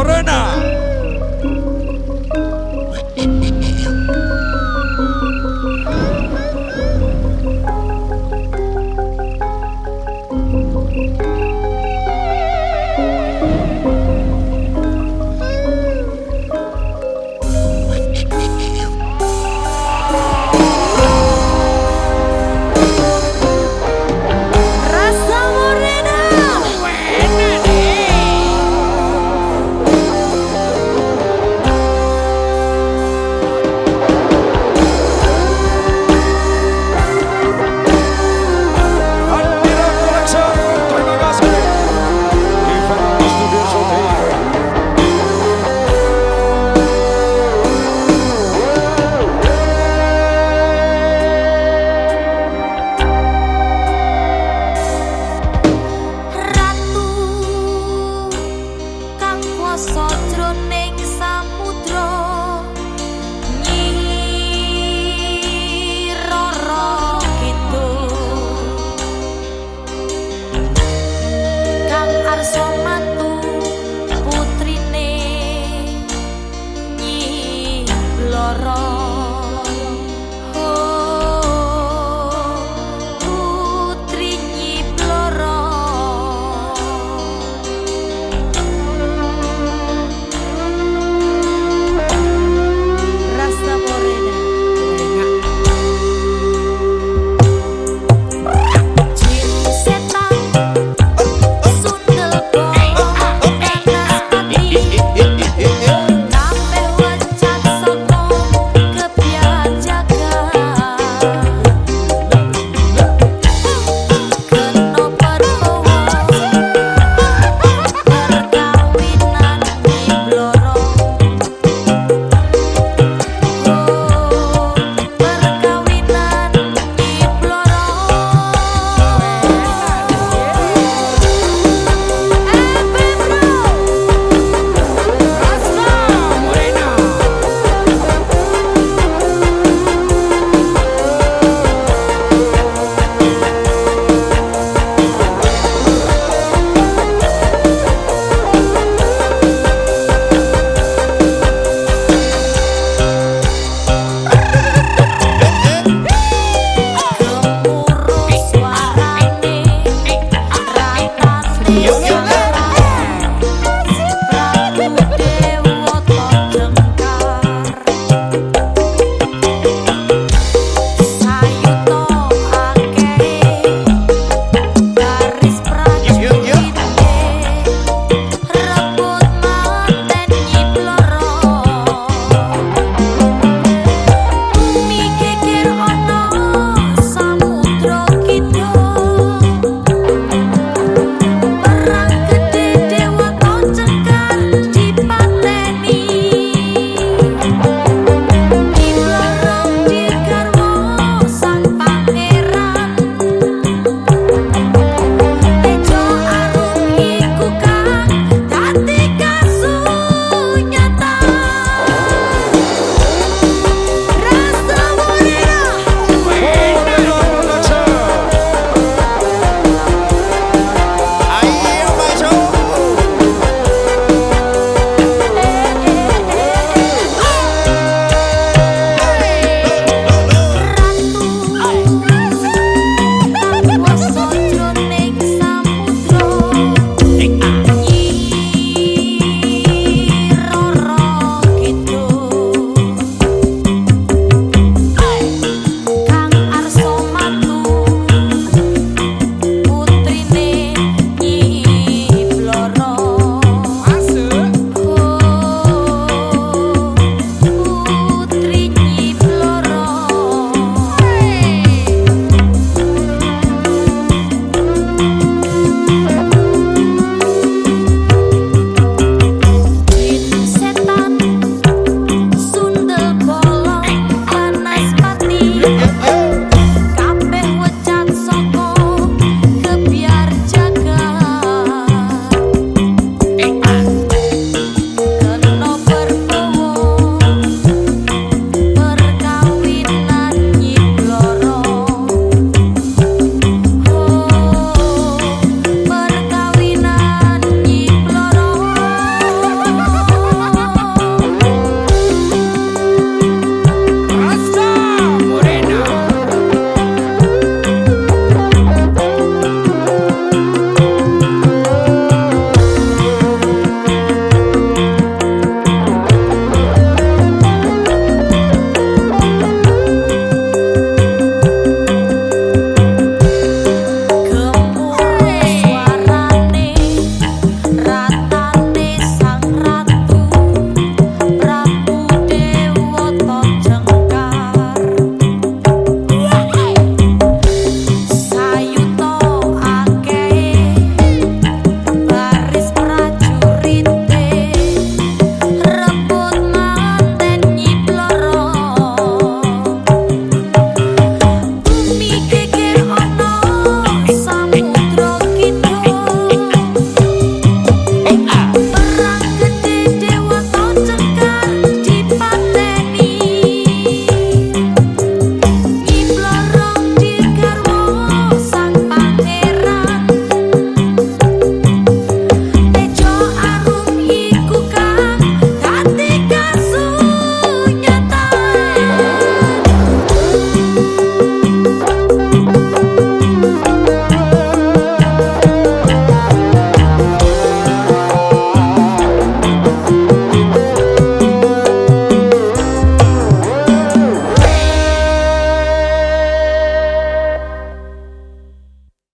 corona Roll.